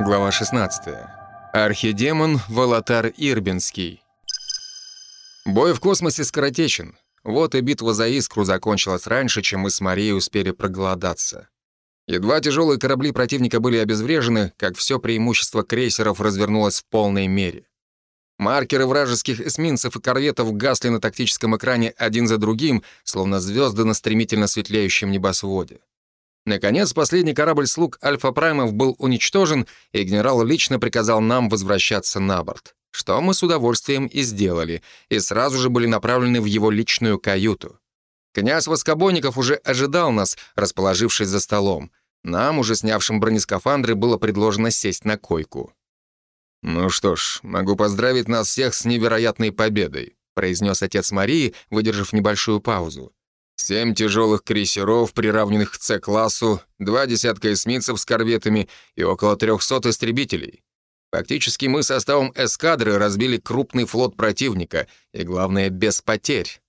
Глава 16. Архидемон Волотар Ирбинский. Бой в космосе скоротечен. Вот и битва за Искру закончилась раньше, чем мы с Марией успели проголодаться. Едва тяжелые корабли противника были обезврежены, как все преимущество крейсеров развернулось в полной мере. Маркеры вражеских эсминцев и корветов гасли на тактическом экране один за другим, словно звезды на стремительно светлеющем небосводе. Наконец, последний корабль слуг Альфа-Праймов был уничтожен, и генерал лично приказал нам возвращаться на борт, что мы с удовольствием и сделали, и сразу же были направлены в его личную каюту. Князь Воскобойников уже ожидал нас, расположившись за столом. Нам, уже снявшим бронескафандры, было предложено сесть на койку. «Ну что ж, могу поздравить нас всех с невероятной победой», произнес отец Марии, выдержав небольшую паузу. Семь тяжелых крейсеров, приравненных к С-классу, два десятка эсминцев с корветами и около 300 истребителей. Фактически мы составом эскадры разбили крупный флот противника, и, главное, без потерь.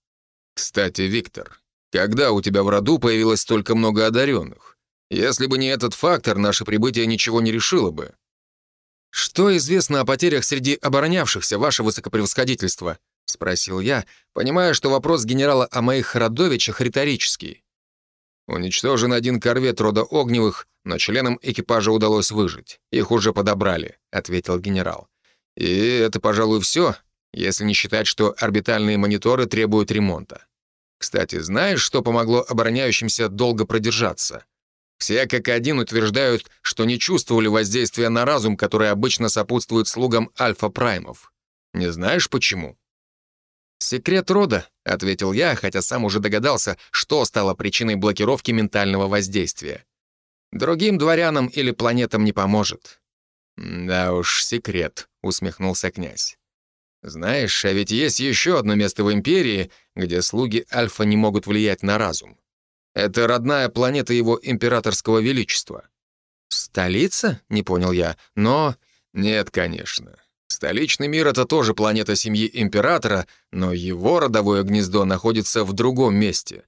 Кстати, Виктор, когда у тебя в роду появилось столько много одаренных? Если бы не этот фактор, наше прибытие ничего не решило бы. Что известно о потерях среди оборонявшихся, ваше высокопревосходительство? — спросил я, понимая, что вопрос генерала о моих родовичах риторический. «Уничтожен один корвет рода Огневых, но членам экипажа удалось выжить. Их уже подобрали», — ответил генерал. «И это, пожалуй, все, если не считать, что орбитальные мониторы требуют ремонта. Кстати, знаешь, что помогло обороняющимся долго продержаться? Все как один утверждают, что не чувствовали воздействия на разум, которое обычно сопутствует слугам альфа-праймов. Не знаешь почему?» «Секрет рода», — ответил я, хотя сам уже догадался, что стало причиной блокировки ментального воздействия. «Другим дворянам или планетам не поможет». «Да уж, секрет», — усмехнулся князь. «Знаешь, а ведь есть еще одно место в Империи, где слуги Альфа не могут влиять на разум. Это родная планета его императорского величества». «Столица?» — не понял я. «Но...» «Нет, конечно. Столичный мир — это тоже планета семьи императора, но его родовое гнездо находится в другом месте.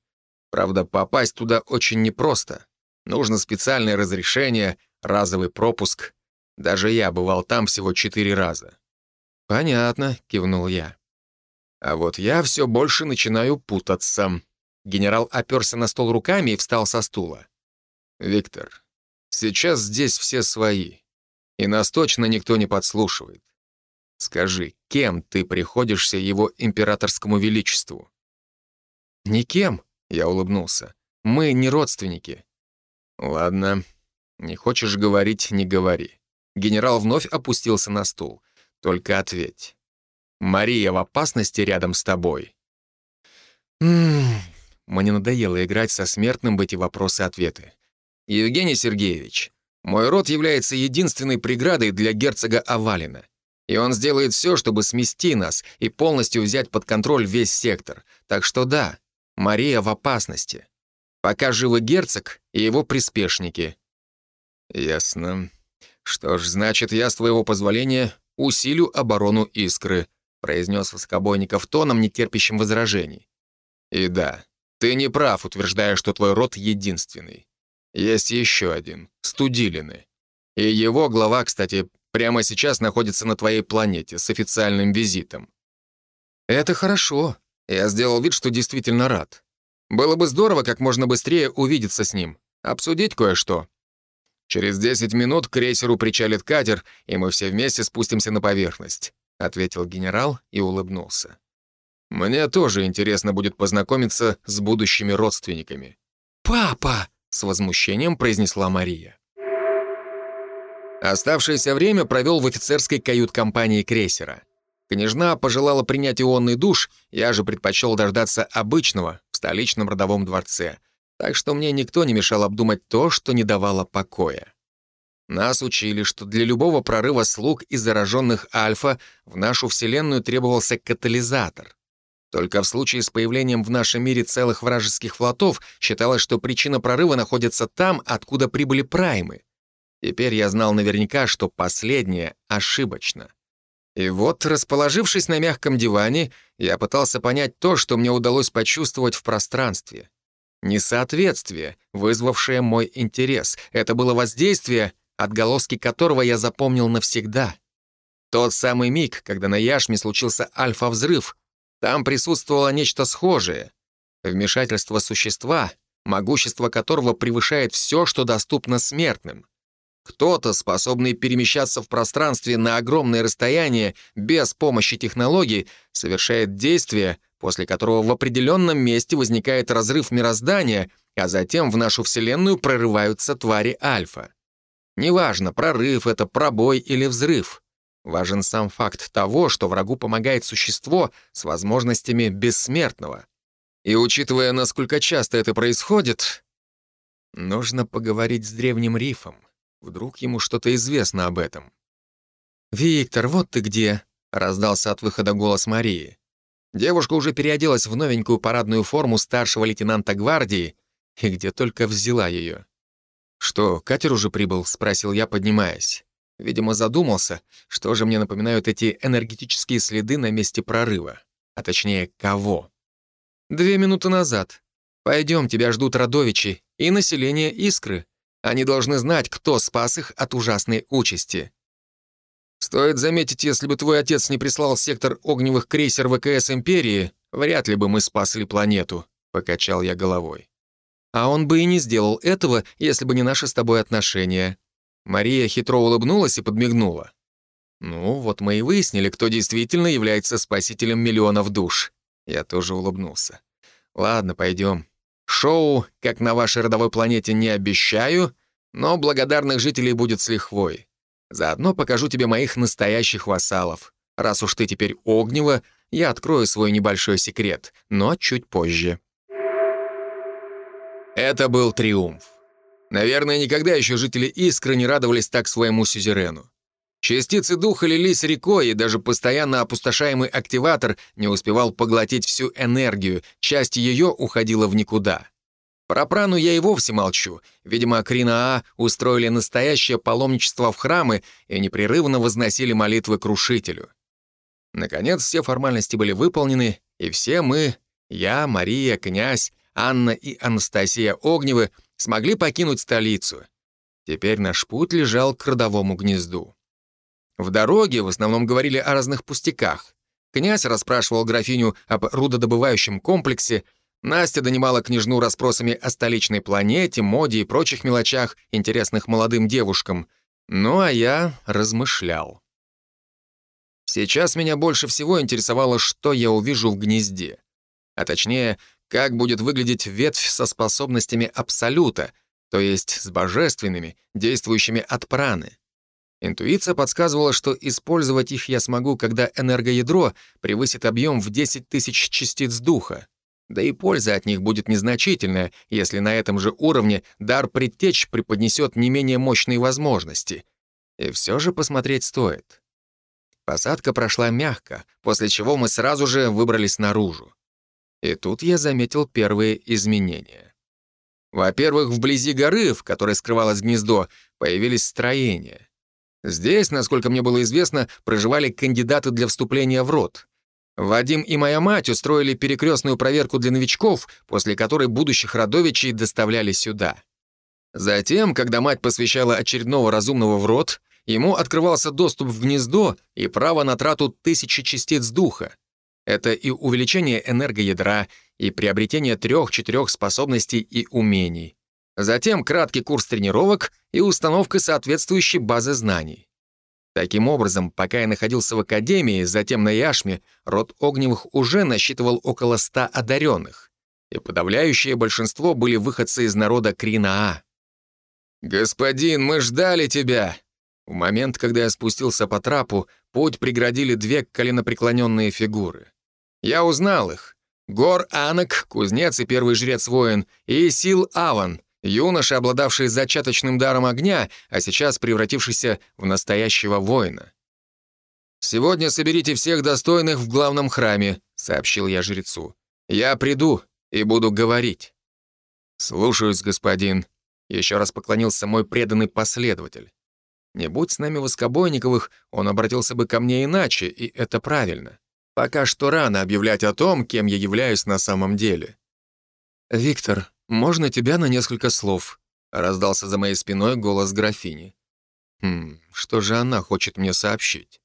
Правда, попасть туда очень непросто. Нужно специальное разрешение, разовый пропуск. Даже я бывал там всего четыре раза. «Понятно», — кивнул я. А вот я все больше начинаю путаться. Генерал оперся на стол руками и встал со стула. «Виктор, сейчас здесь все свои, и нас точно никто не подслушивает. Скажи, кем ты приходишься его императорскому величеству?» «Никем», — я улыбнулся. «Мы не родственники». «Ладно. Не хочешь говорить — не говори». Генерал вновь опустился на стул. «Только ответь. Мария в опасности рядом с тобой?» «Ммм...» Мне надоело играть со смертным в эти вопросы-ответы. «Евгений Сергеевич, мой род является единственной преградой для герцога Авалина. И он сделает все, чтобы смести нас и полностью взять под контроль весь сектор. Так что да, Мария в опасности. Пока живы герцог и его приспешники. Ясно. Что ж, значит, я, с твоего позволения, усилю оборону Искры, произнес Воскобойников тоном, нетерпящим возражений. И да, ты не прав, утверждая, что твой род единственный. Есть еще один — Студилины. И его глава, кстати, Прямо сейчас находится на твоей планете с официальным визитом». «Это хорошо. Я сделал вид, что действительно рад. Было бы здорово как можно быстрее увидеться с ним, обсудить кое-что. Через 10 минут к крейсеру причалит катер, и мы все вместе спустимся на поверхность», — ответил генерал и улыбнулся. «Мне тоже интересно будет познакомиться с будущими родственниками». «Папа!» — с возмущением произнесла Мария. Оставшееся время провел в офицерской кают-компании крейсера. Княжна пожелала принять ионный душ, я же предпочел дождаться обычного в столичном родовом дворце, так что мне никто не мешал обдумать то, что не давало покоя. Нас учили, что для любого прорыва слуг и зараженных альфа в нашу Вселенную требовался катализатор. Только в случае с появлением в нашем мире целых вражеских флотов считалось, что причина прорыва находится там, откуда прибыли праймы — Теперь я знал наверняка, что последнее ошибочно. И вот, расположившись на мягком диване, я пытался понять то, что мне удалось почувствовать в пространстве. Несоответствие, вызвавшее мой интерес. Это было воздействие, отголоски которого я запомнил навсегда. Тот самый миг, когда на Яшме случился альфа-взрыв, там присутствовало нечто схожее. Вмешательство существа, могущество которого превышает все, что доступно смертным. Кто-то, способный перемещаться в пространстве на огромное расстояние без помощи технологий, совершает действие, после которого в определенном месте возникает разрыв мироздания, а затем в нашу Вселенную прорываются твари Альфа. Неважно, прорыв — это пробой или взрыв. Важен сам факт того, что врагу помогает существо с возможностями бессмертного. И учитывая, насколько часто это происходит, нужно поговорить с древним рифом. Вдруг ему что-то известно об этом. «Виктор, вот ты где!» — раздался от выхода голос Марии. Девушка уже переоделась в новенькую парадную форму старшего лейтенанта гвардии и где только взяла ее. «Что, катер уже прибыл?» — спросил я, поднимаясь. Видимо, задумался, что же мне напоминают эти энергетические следы на месте прорыва. А точнее, кого? «Две минуты назад. Пойдем, тебя ждут родовичи и население Искры. Они должны знать, кто спас их от ужасной участи». Стоит заметить, если бы твой отец не прислал сектор огневых крейсер ВКС Империи, вряд ли бы мы спасли планету, — покачал я головой. А он бы и не сделал этого, если бы не наши с тобой отношения. Мария хитро улыбнулась и подмигнула. Ну, вот мы и выяснили, кто действительно является спасителем миллионов душ. Я тоже улыбнулся. Ладно, пойдем. Шоу, как на вашей родовой планете, не обещаю, но благодарных жителей будет с лихвой. Заодно покажу тебе моих настоящих вассалов. Раз уж ты теперь огнево, я открою свой небольшой секрет, но чуть позже. Это был триумф. Наверное, никогда еще жители Искры не радовались так своему сюзерену. Частицы духа лились рекой, и даже постоянно опустошаемый активатор не успевал поглотить всю энергию, часть ее уходила в никуда. Про прану я и вовсе молчу. Видимо, Крина А устроили настоящее паломничество в храмы и непрерывно возносили молитвы крушителю. Наконец, все формальности были выполнены, и все мы, я, Мария, князь, Анна и Анастасия Огневы, смогли покинуть столицу. Теперь наш путь лежал к родовому гнезду. В дороге в основном говорили о разных пустяках. Князь расспрашивал графиню об рудодобывающем комплексе — Настя донимала княжну расспросами о столичной планете, моде и прочих мелочах, интересных молодым девушкам. Ну а я размышлял. Сейчас меня больше всего интересовало, что я увижу в гнезде. А точнее, как будет выглядеть ветвь со способностями Абсолюта, то есть с божественными, действующими от праны. Интуиция подсказывала, что использовать их я смогу, когда энергоядро превысит объем в 10 тысяч частиц духа. Да и польза от них будет незначительная, если на этом же уровне дар предтеч преподнесет не менее мощные возможности. И все же посмотреть стоит. Посадка прошла мягко, после чего мы сразу же выбрались наружу. И тут я заметил первые изменения. Во-первых, вблизи горы, в которой скрывалось гнездо, появились строения. Здесь, насколько мне было известно, проживали кандидаты для вступления в род. Вадим и моя мать устроили перекрестную проверку для новичков, после которой будущих родовичей доставляли сюда. Затем, когда мать посвящала очередного разумного в рот, ему открывался доступ в гнездо и право на трату тысячи частиц духа. Это и увеличение энергоядра, и приобретение трех-четырех способностей и умений. Затем краткий курс тренировок и установка соответствующей базы знаний. Таким образом, пока я находился в академии, затем на Яшме, род Огневых уже насчитывал около ста одаренных, и подавляющее большинство были выходцы из народа Кринаа. «Господин, мы ждали тебя!» В момент, когда я спустился по трапу, путь преградили две коленопреклоненные фигуры. Я узнал их. Гор Анок, кузнец и первый жрец-воин, и Сил Аван, Юноша, обладавший зачаточным даром огня, а сейчас превратившийся в настоящего воина. «Сегодня соберите всех достойных в главном храме», — сообщил я жрецу. «Я приду и буду говорить». «Слушаюсь, господин», — еще раз поклонился мой преданный последователь. Не будь с нами Воскобойниковых, он обратился бы ко мне иначе, и это правильно. Пока что рано объявлять о том, кем я являюсь на самом деле. «Виктор, можно тебя на несколько слов?» — раздался за моей спиной голос графини. Хм, что же она хочет мне сообщить?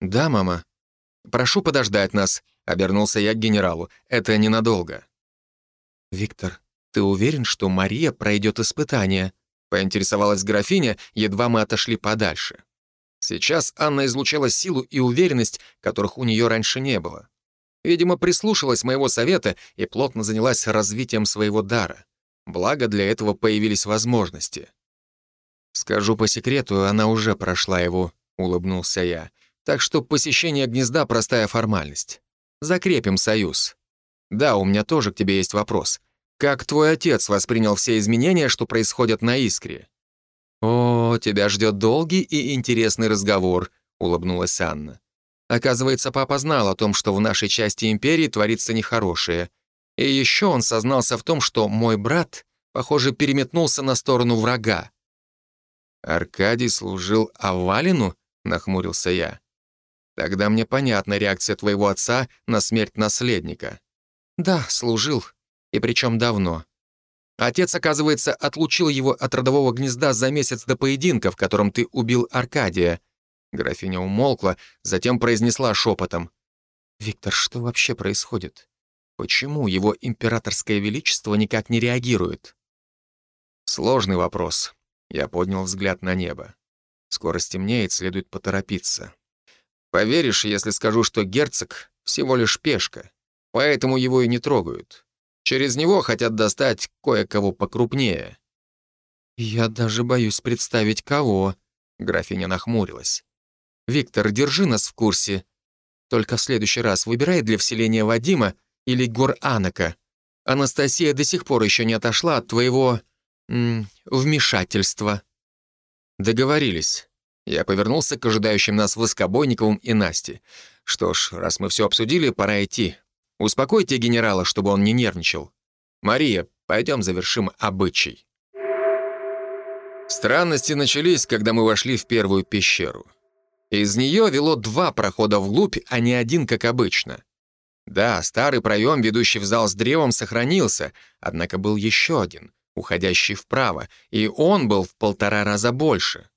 Да, мама. Прошу подождать нас, обернулся я к генералу. Это ненадолго. Виктор, ты уверен, что Мария пройдет испытание? Поинтересовалась графиня, едва мы отошли подальше. Сейчас Анна излучала силу и уверенность, которых у нее раньше не было. Видимо, прислушалась моего совета и плотно занялась развитием своего дара. Благо, для этого появились возможности. «Скажу по секрету, она уже прошла его», — улыбнулся я. «Так что посещение гнезда — простая формальность. Закрепим союз. Да, у меня тоже к тебе есть вопрос. Как твой отец воспринял все изменения, что происходят на Искре?» «О, тебя ждет долгий и интересный разговор», — улыбнулась Анна. Оказывается, папа знал о том, что в нашей части империи творится нехорошее. И еще он сознался в том, что мой брат, похоже, переметнулся на сторону врага. «Аркадий служил Авалину?» — нахмурился я. «Тогда мне понятна реакция твоего отца на смерть наследника». «Да, служил. И причем давно. Отец, оказывается, отлучил его от родового гнезда за месяц до поединка, в котором ты убил Аркадия». Графиня умолкла, затем произнесла шепотом. «Виктор, что вообще происходит? Почему его императорское величество никак не реагирует?» Сложный вопрос. Я поднял взгляд на небо. Скоро стемнеет, следует поторопиться. Поверишь, если скажу, что герцог всего лишь пешка, поэтому его и не трогают. Через него хотят достать кое-кого покрупнее. «Я даже боюсь представить, кого», — графиня нахмурилась. «Виктор, держи нас в курсе. Только в следующий раз выбирай для вселения Вадима или Гор Анака. Анастасия до сих пор еще не отошла от твоего вмешательства». «Договорились». Я повернулся к ожидающим нас Воскобойниковым и Насте. «Что ж, раз мы все обсудили, пора идти. Успокойте генерала, чтобы он не нервничал. Мария, пойдем завершим обычай». Странности начались, когда мы вошли в первую пещеру. Из нее вело два прохода вглубь, а не один, как обычно. Да, старый проем, ведущий в зал с древом, сохранился, однако был еще один — уходящий вправо, и он был в полтора раза больше.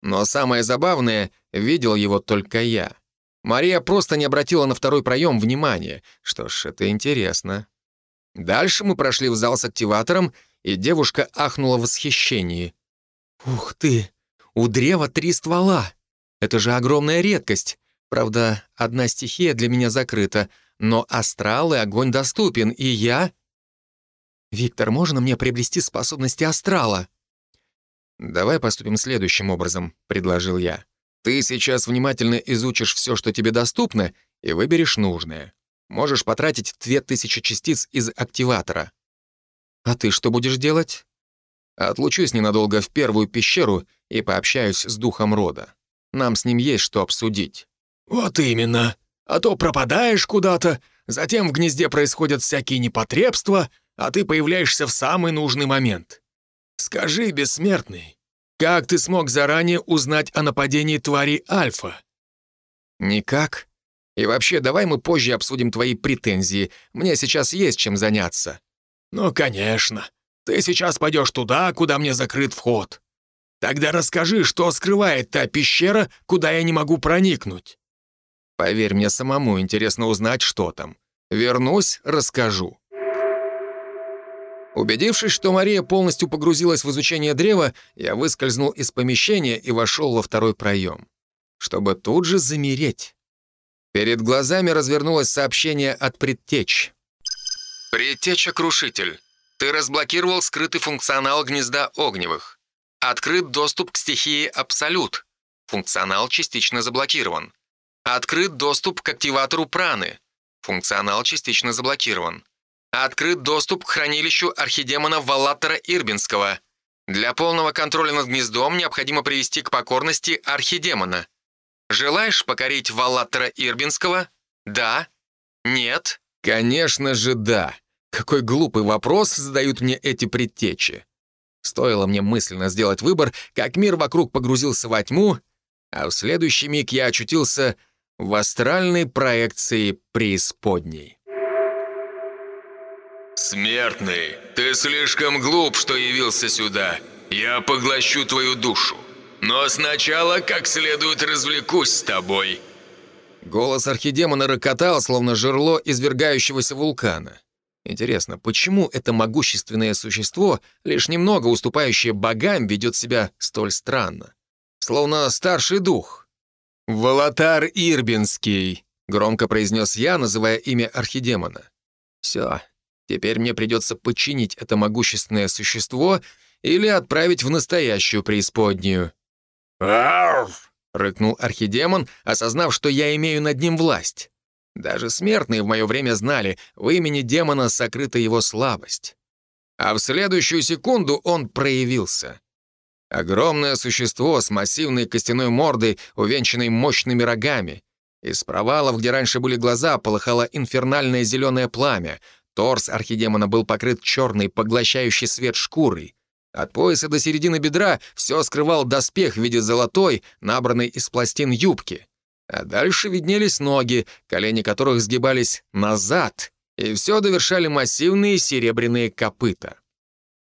Но самое забавное, видел его только я. Мария просто не обратила на второй проем внимания. Что ж, это интересно. Дальше мы прошли в зал с активатором, и девушка ахнула в восхищении. «Ух ты! У древа три ствола! Это же огромная редкость! Правда, одна стихия для меня закрыта, но астрал и огонь доступен, и я «Виктор, можно мне приобрести способности астрала?» «Давай поступим следующим образом», — предложил я. «Ты сейчас внимательно изучишь все, что тебе доступно, и выберешь нужное. Можешь потратить две тысячи частиц из активатора». «А ты что будешь делать?» «Отлучусь ненадолго в первую пещеру и пообщаюсь с духом рода. Нам с ним есть что обсудить». «Вот именно. А то пропадаешь куда-то, затем в гнезде происходят всякие непотребства, а ты появляешься в самый нужный момент. Скажи, бессмертный, как ты смог заранее узнать о нападении твари Альфа?» «Никак. И вообще, давай мы позже обсудим твои претензии. Мне сейчас есть чем заняться». «Ну, конечно. Ты сейчас пойдешь туда, куда мне закрыт вход. Тогда расскажи, что скрывает та пещера, куда я не могу проникнуть». «Поверь, мне самому интересно узнать, что там. Вернусь, расскажу». Убедившись, что Мария полностью погрузилась в изучение древа, я выскользнул из помещения и вошел во второй проем, чтобы тут же замереть. Перед глазами развернулось сообщение от предтеч. «Предтеча-крушитель, ты разблокировал скрытый функционал гнезда огневых. Открыт доступ к стихии Абсолют. Функционал частично заблокирован. Открыт доступ к активатору праны. Функционал частично заблокирован. Открыт доступ к хранилищу архидемона Валлатора Ирбинского. Для полного контроля над гнездом необходимо привести к покорности архидемона. Желаешь покорить Валлатора Ирбинского? Да? Нет? Конечно же да. Какой глупый вопрос задают мне эти предтечи. Стоило мне мысленно сделать выбор, как мир вокруг погрузился во тьму, а в следующий миг я очутился в астральной проекции преисподней. «Смертный, ты слишком глуп, что явился сюда. Я поглощу твою душу. Но сначала как следует развлекусь с тобой». Голос архидемона рокотал, словно жерло извергающегося вулкана. Интересно, почему это могущественное существо, лишь немного уступающее богам, ведет себя столь странно? Словно старший дух. «Волотар Ирбинский», — громко произнес я, называя имя архидемона. «Все, теперь мне придется подчинить это могущественное существо или отправить в настоящую преисподнюю». «Арф!» — рыкнул архидемон, осознав, что я имею над ним власть. Даже смертные в мое время знали, в имени демона сокрыта его слабость. А в следующую секунду он проявился. Огромное существо с массивной костяной мордой, увенчанной мощными рогами. Из провалов, где раньше были глаза, полыхало инфернальное зеленое пламя. Торс архидемона был покрыт черной, поглощающей свет шкурой. От пояса до середины бедра все скрывал доспех в виде золотой, набранной из пластин юбки. А дальше виднелись ноги, колени которых сгибались назад, и все довершали массивные серебряные копыта.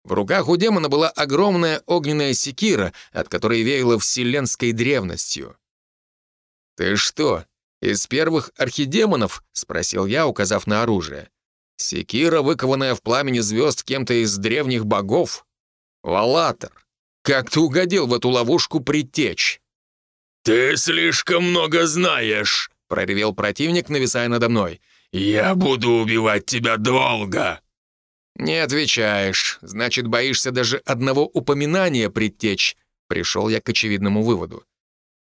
В руках у демона была огромная огненная секира, от которой веяло вселенской древностью. «Ты что, из первых архидемонов?» — спросил я, указав на оружие. «Секира, выкованная в пламени звезд кем-то из древних богов? Валатор, как ты угодил в эту ловушку притечь?» «Ты слишком много знаешь», — проревел противник, нависая надо мной. «Я буду убивать тебя долго». «Не отвечаешь. Значит, боишься даже одного упоминания предтечь». Пришел я к очевидному выводу.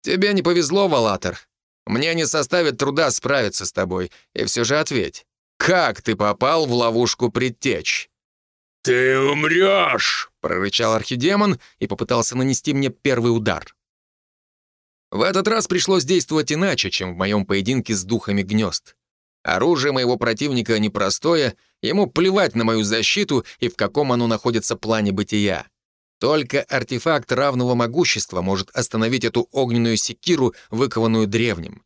«Тебе не повезло, Валатор. Мне не составит труда справиться с тобой. И все же ответь, как ты попал в ловушку предтечь?» «Ты умрешь!» — прорычал архидемон и попытался нанести мне первый удар. В этот раз пришлось действовать иначе, чем в моем поединке с духами гнезд. Оружие моего противника непростое, ему плевать на мою защиту и в каком оно находится плане бытия. Только артефакт равного могущества может остановить эту огненную секиру, выкованную древним.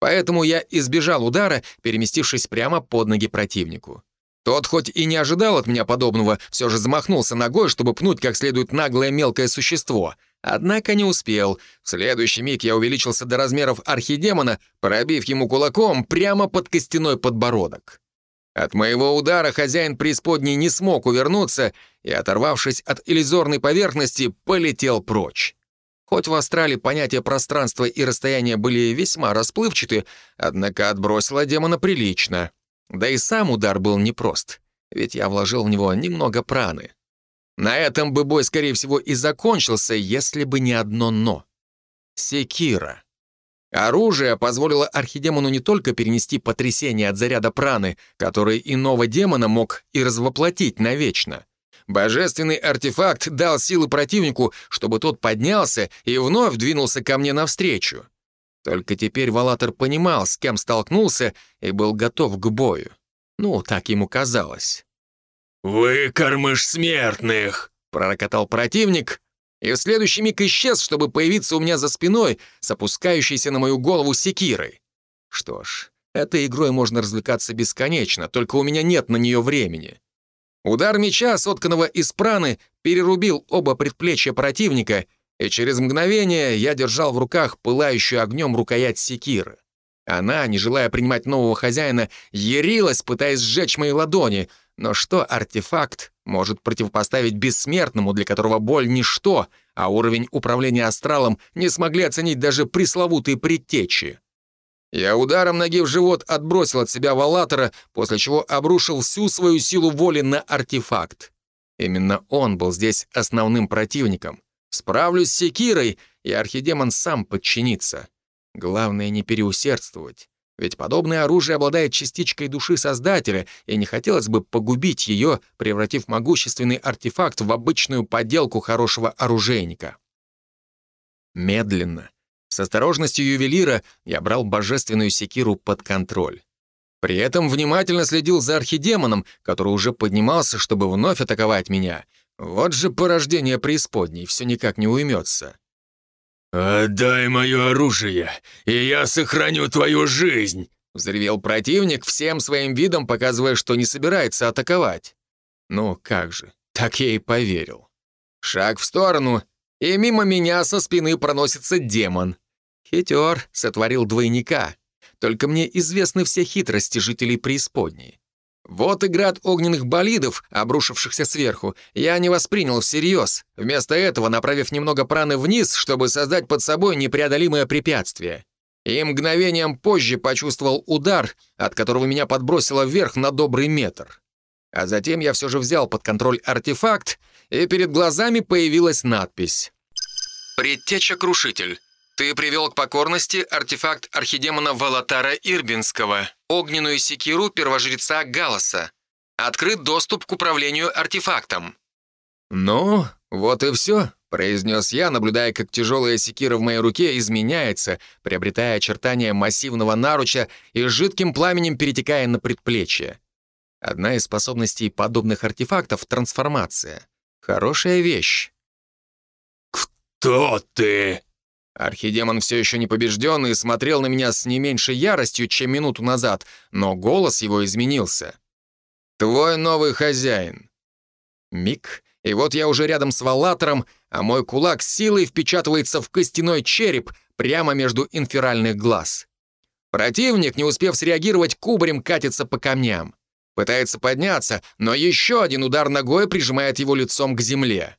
Поэтому я избежал удара, переместившись прямо под ноги противнику. Тот хоть и не ожидал от меня подобного, все же замахнулся ногой, чтобы пнуть как следует наглое мелкое существо — Однако не успел. В следующий миг я увеличился до размеров архидемона, пробив ему кулаком прямо под костяной подбородок. От моего удара хозяин преисподней не смог увернуться и, оторвавшись от иллюзорной поверхности, полетел прочь. Хоть в астрале понятия пространства и расстояния были весьма расплывчаты, однако отбросило демона прилично. Да и сам удар был непрост, ведь я вложил в него немного праны. На этом бы бой, скорее всего, и закончился, если бы не одно «но». Секира. Оружие позволило архидемону не только перенести потрясение от заряда праны, который иного демона мог и развоплотить навечно. Божественный артефакт дал силы противнику, чтобы тот поднялся и вновь двинулся ко мне навстречу. Только теперь Валатор понимал, с кем столкнулся, и был готов к бою. Ну, так ему казалось. «Выкормыш смертных!» — пророкотал противник, и в следующий миг исчез, чтобы появиться у меня за спиной с опускающейся на мою голову секирой. Что ж, этой игрой можно развлекаться бесконечно, только у меня нет на нее времени. Удар меча, сотканного из праны, перерубил оба предплечья противника, и через мгновение я держал в руках пылающую огнем рукоять секиры. Она, не желая принимать нового хозяина, ярилась, пытаясь сжечь мои ладони — но что артефакт может противопоставить бессмертному, для которого боль — ничто, а уровень управления астралом не смогли оценить даже пресловутые предтечи? Я ударом ноги в живот отбросил от себя Валатора, после чего обрушил всю свою силу воли на артефакт. Именно он был здесь основным противником. Справлюсь с секирой, и архидемон сам подчинится. Главное не переусердствовать. Ведь подобное оружие обладает частичкой души Создателя, и не хотелось бы погубить ее, превратив могущественный артефакт в обычную подделку хорошего оружейника. Медленно, с осторожностью ювелира, я брал божественную секиру под контроль. При этом внимательно следил за архидемоном, который уже поднимался, чтобы вновь атаковать меня. Вот же порождение преисподней, все никак не уймется. «Отдай мое оружие, и я сохраню твою жизнь!» — взревел противник, всем своим видом показывая, что не собирается атаковать. Ну, как же, так я и поверил. Шаг в сторону, и мимо меня со спины проносится демон. Хитер сотворил двойника. Только мне известны все хитрости жителей преисподней. Вот и град огненных болидов, обрушившихся сверху, я не воспринял всерьез, вместо этого направив немного праны вниз, чтобы создать под собой непреодолимое препятствие. И мгновением позже почувствовал удар, от которого меня подбросило вверх на добрый метр. А затем я все же взял под контроль артефакт, и перед глазами появилась надпись. «Предтеча-крушитель. Ты привел к покорности артефакт архидемона Валатара Ирбинского, огненную секиру первожреца Галаса. Открыт доступ к управлению артефактом». «Ну, вот и все», — произнес я, наблюдая, как тяжелая секира в моей руке изменяется, приобретая очертания массивного наруча и жидким пламенем перетекая на предплечье. Одна из способностей подобных артефактов — трансформация. Хорошая вещь. «Кто ты?» Архидемон все еще не побежденный смотрел на меня с не меньшей яростью, чем минуту назад, но голос его изменился. «Твой новый хозяин». Миг, и вот я уже рядом с Валлатором, а мой кулак силой впечатывается в костяной череп прямо между инферальных глаз. Противник, не успев среагировать, кубарем катится по камням. Пытается подняться, но еще один удар ногой прижимает его лицом к земле.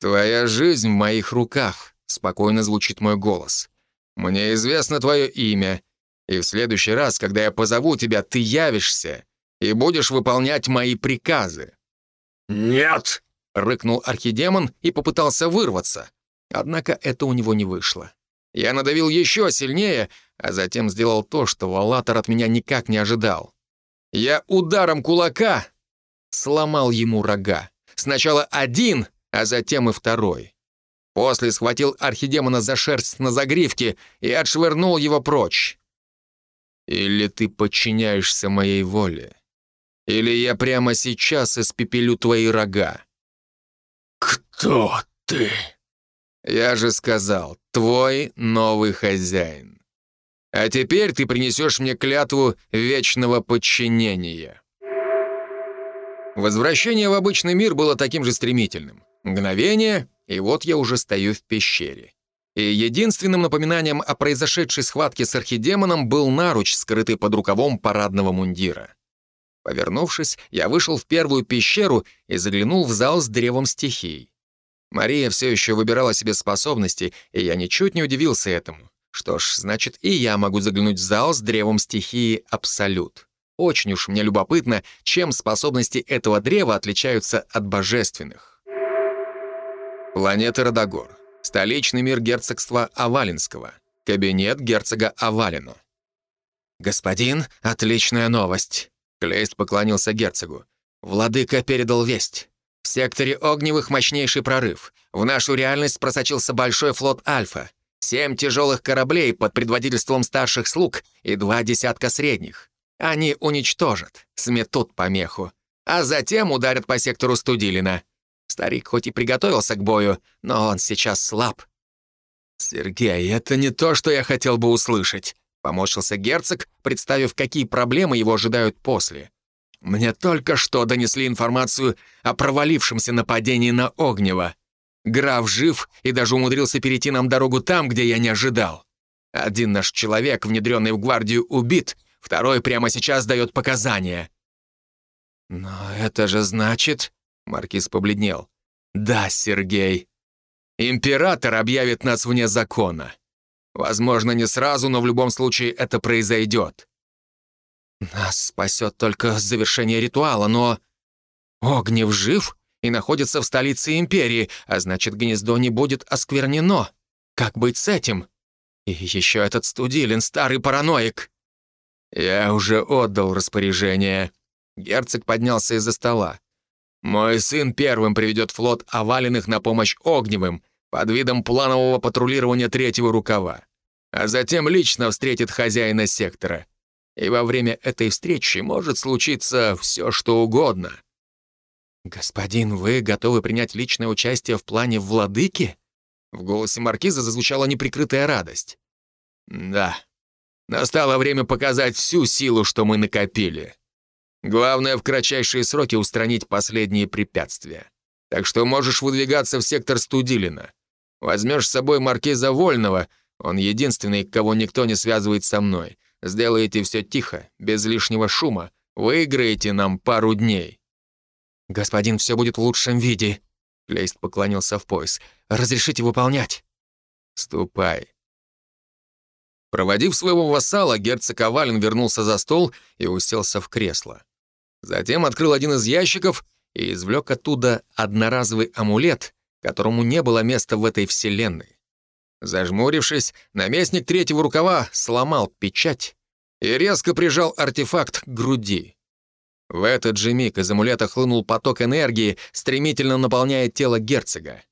«Твоя жизнь в моих руках», — спокойно звучит мой голос. «Мне известно твое имя, и в следующий раз, когда я позову тебя, ты явишься и будешь выполнять мои приказы». «Нет!» — рыкнул архидемон и попытался вырваться. Однако это у него не вышло. Я надавил еще сильнее, а затем сделал то, что Валатор от меня никак не ожидал. Я ударом кулака сломал ему рога. Сначала один, а затем и второй. После схватил архидемона за шерсть на загривке и отшвырнул его прочь. Или ты подчиняешься моей воле, или я прямо сейчас испепелю твои рога. «Кто ты?» Я же сказал, твой новый хозяин. А теперь ты принесешь мне клятву вечного подчинения». Возвращение в обычный мир было таким же стремительным. Мгновение, и вот я уже стою в пещере. И единственным напоминанием о произошедшей схватке с архидемоном был наруч, скрытый под рукавом парадного мундира. Повернувшись, я вышел в первую пещеру и заглянул в зал с древом стихий. Мария все еще выбирала себе способности, и я ничуть не удивился этому. Что ж, значит, и я могу заглянуть в зал с древом стихии Абсолют. Очень уж мне любопытно, чем способности этого древа отличаются от божественных. Планета Родогор. Столичный мир герцогства Авалинского. Кабинет герцога Авалина. «Господин, отличная новость!» Клейст поклонился герцогу. «Владыка передал весть. В секторе огневых мощнейший прорыв. В нашу реальность просочился большой флот Альфа. Семь тяжелых кораблей под предводительством старших слуг и два десятка средних. Они уничтожат, сметут помеху, а затем ударят по сектору Студилина. Старик хоть и приготовился к бою, но он сейчас слаб. «Сергей, это не то, что я хотел бы услышать», — поморщился герцог, представив, какие проблемы его ожидают после. «Мне только что донесли информацию о провалившемся нападении на Огнева. Граф жив и даже умудрился перейти нам дорогу там, где я не ожидал. Один наш человек, внедренный в гвардию, убит, второй прямо сейчас дает показания». «Но это же значит...» — Маркиз побледнел. «Да, Сергей. Император объявит нас вне закона. Возможно, не сразу, но в любом случае это произойдет. Нас спасет только завершение ритуала, но... Огнев жив?» и находится в столице империи, а значит, гнездо не будет осквернено. Как быть с этим? И еще этот Студилин, старый параноик. Я уже отдал распоряжение. Герцог поднялся из-за стола. Мой сын первым приведет флот оваленных на помощь Огневым под видом планового патрулирования третьего рукава, а затем лично встретит хозяина сектора. И во время этой встречи может случиться все, что угодно. «Господин, вы готовы принять личное участие в плане владыки?» В голосе маркиза зазвучала неприкрытая радость. «Да. Настало время показать всю силу, что мы накопили. Главное, в кратчайшие сроки устранить последние препятствия. Так что можешь выдвигаться в сектор Студилина. Возьмешь с собой маркиза Вольного, он единственный, кого никто не связывает со мной. Сделаете все тихо, без лишнего шума. Выиграете нам пару дней». «Господин, все будет в лучшем виде», — Клейст поклонился в пояс. «Разрешите выполнять?» «Ступай». Проводив своего вассала, герцог Авалин вернулся за стол и уселся в кресло. Затем открыл один из ящиков и извлек оттуда одноразовый амулет, которому не было места в этой вселенной. Зажмурившись, наместник третьего рукава сломал печать и резко прижал артефакт к груди. В этот же миг из амулета хлынул поток энергии, стремительно наполняя тело герцога.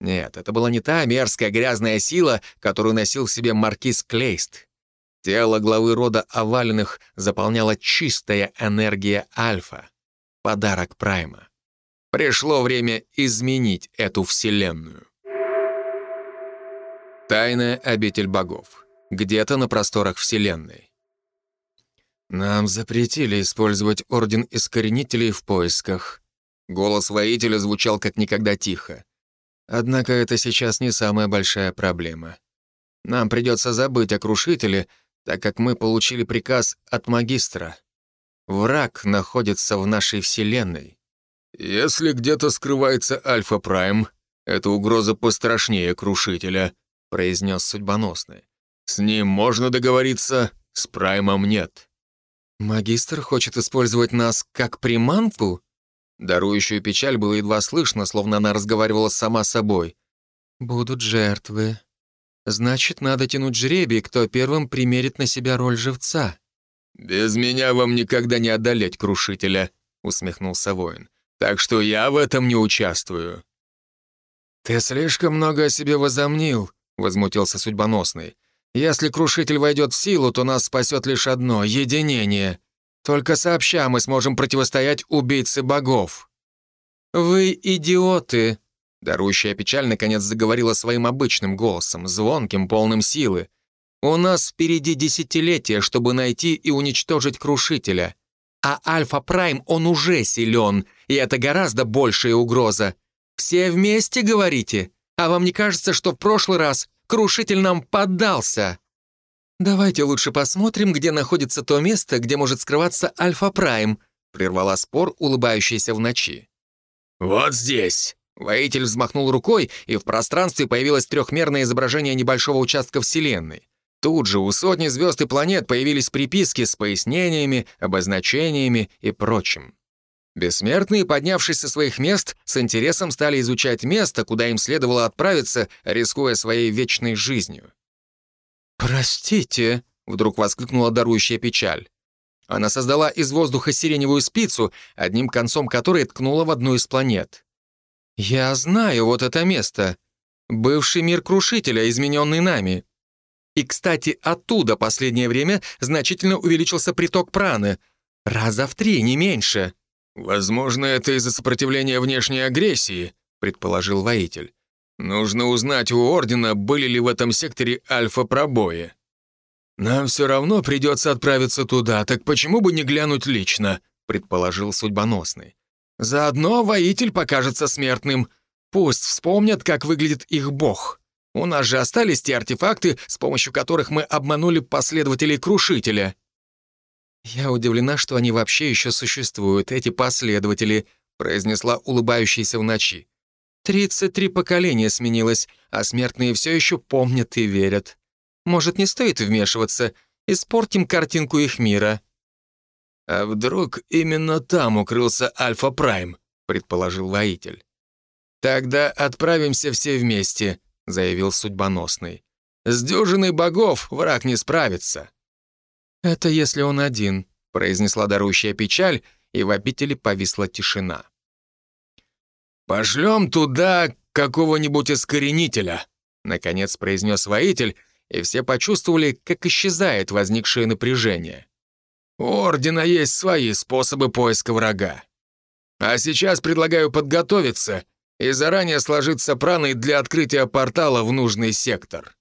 Нет, это была не та мерзкая грязная сила, которую носил в себе маркиз Клейст. Тело главы рода оваленных заполняла чистая энергия Альфа. Подарок Прайма. Пришло время изменить эту вселенную. Тайная обитель богов. Где-то на просторах вселенной. Нам запретили использовать Орден Искоренителей в поисках. Голос воителя звучал как никогда тихо. Однако это сейчас не самая большая проблема. Нам придется забыть о Крушителе, так как мы получили приказ от магистра. Враг находится в нашей Вселенной. Если где-то скрывается Альфа-Прайм, эта угроза пострашнее Крушителя, произнес судьбоносный. С ним можно договориться, с Праймом нет. Магистр хочет использовать нас как приманку? Дарующую печаль было едва слышно, словно она разговаривала сама собой. «Будут жертвы. Значит, надо тянуть жребий, кто первым примерит на себя роль живца». «Без меня вам никогда не одолеть крушителя», — усмехнулся воин. «Так что я в этом не участвую». «Ты слишком много о себе возомнил», — возмутился судьбоносный. «Если крушитель войдет в силу, то нас спасет лишь одно — единение. Только сообща мы сможем противостоять убийце богов». «Вы идиоты!» Дарущая печаль наконец заговорила своим обычным голосом, звонким, полным силы. «У нас впереди десятилетия, чтобы найти и уничтожить Крушителя. А Альфа Прайм, он уже силен, и это гораздо большая угроза. Все вместе, говорите? А вам не кажется, что в прошлый раз Крушитель нам поддался?» «Давайте лучше посмотрим, где находится то место, где может скрываться Альфа-Прайм», прервала спор, улыбающийся в ночи. «Вот здесь!» Воитель взмахнул рукой, и в пространстве появилось трехмерное изображение небольшого участка Вселенной. Тут же у сотни звезд и планет появились приписки с пояснениями, обозначениями и прочим. Бессмертные, поднявшись со своих мест, с интересом стали изучать место, куда им следовало отправиться, рискуя своей вечной жизнью. «Простите», — вдруг воскликнула дарующая печаль. Она создала из воздуха сиреневую спицу, одним концом которой ткнула в одну из планет. «Я знаю вот это место. Бывший мир Крушителя, измененный нами. И, кстати, оттуда последнее время значительно увеличился приток праны. Раза в три, не меньше». «Возможно, это из-за сопротивления внешней агрессии», — предположил воитель. Нужно узнать у Ордена, были ли в этом секторе альфа-пробои. Нам все равно придется отправиться туда, так почему бы не глянуть лично, предположил судьбоносный. Заодно воитель покажется смертным. Пусть вспомнят, как выглядит их бог. У нас же остались те артефакты, с помощью которых мы обманули последователей Крушителя. Я удивлена, что они вообще еще существуют, эти последователи, произнесла улыбающаяся в ночи. Тридцать три поколения сменилось, а смертные все еще помнят и верят. Может, не стоит вмешиваться, испортим картинку их мира». «А вдруг именно там укрылся Альфа-Прайм?» — предположил воитель. «Тогда отправимся все вместе», — заявил судьбоносный. «С дюжиной богов враг не справится». «Это если он один», — произнесла дарущая печаль, и в обители повисла тишина. «Пошлем туда какого-нибудь искоренителя», — наконец произнес воитель, и все почувствовали, как исчезает возникшее напряжение. «У Ордена есть свои способы поиска врага. А сейчас предлагаю подготовиться и заранее сложиться праной для открытия портала в нужный сектор».